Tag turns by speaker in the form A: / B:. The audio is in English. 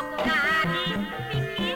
A: Chocolate,